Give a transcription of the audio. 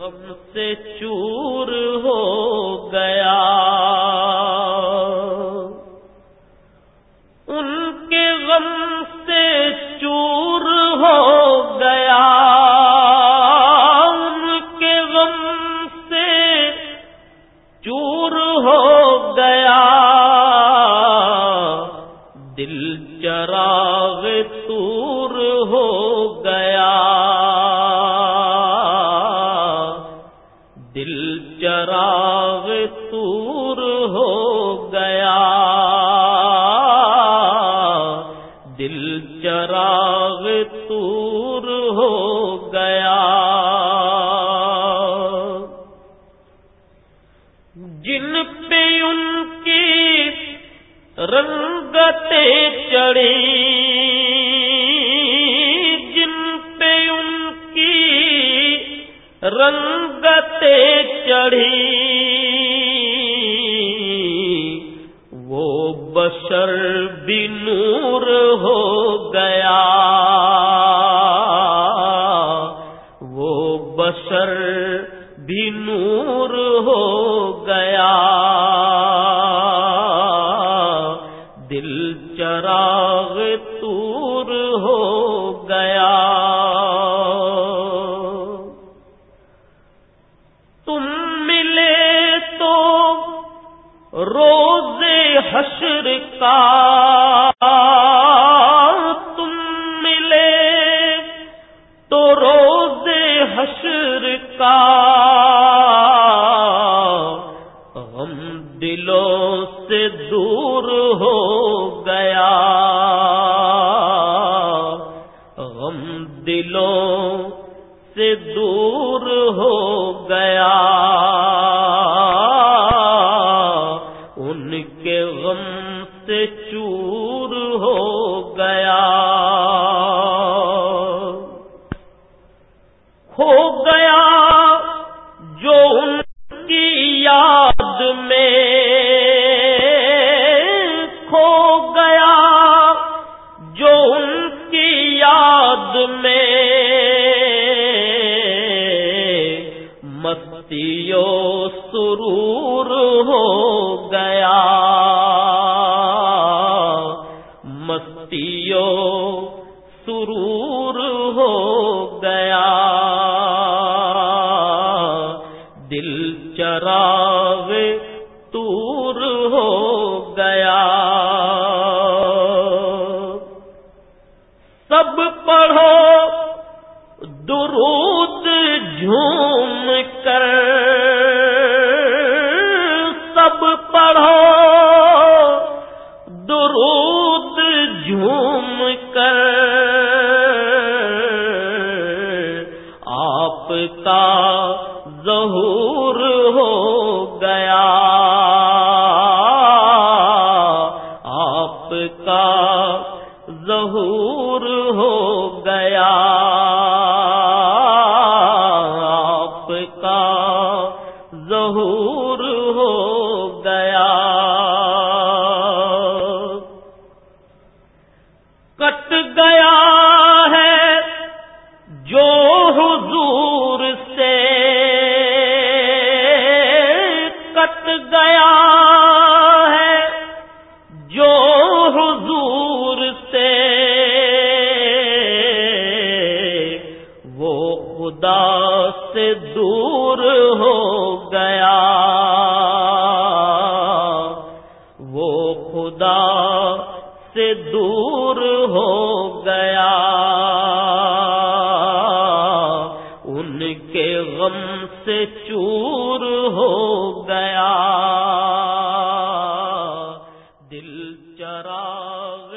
غم سے چور ہو گیا۔ ان کے غم سے چور ہو گیا۔ ان کے غم سے چور ہو گیا۔ دل چراغ تور ہو گیا۔ چراغ تور ہو گیا۔ دل چراغ تور ہو گیا۔ جن پہ ان کی رنگتیں چڑھی رنگتیں چڑھی۔ وہ بشر بھی نور ہو گیا۔ وہ بشر بھی نور ہو گیا۔ دل چراغ تور ہو گیا۔ روز حشر کا تم ملے تو روز حشر کا غم دلوں سے دور ہو گیا۔ غم دلوں سے دور ہو گیا۔ کے غم سے چور ہو گیا۔ ہو گیا جو ان کی یاد میں کھو گیا۔ مستیوں سرور ہو گیا۔ مستیوں سرور ہو گیا۔ دل چراغ تور ہو گیا۔ سب پڑھو، درود جھوم پڑھو۔ درود جھوم کر۔ آپ کا ظہور ہو گیا۔ آپ کا ظہور ہو گیا۔ آپ کا ظہور ہو گیا ہے جو حضور سے کٹ گیا ہے، جو حضور سے وہ خدا سے دور ہو گیا سے دور ہو گیا۔ ان کے غم سے چور ہو گیا۔ دل چراغ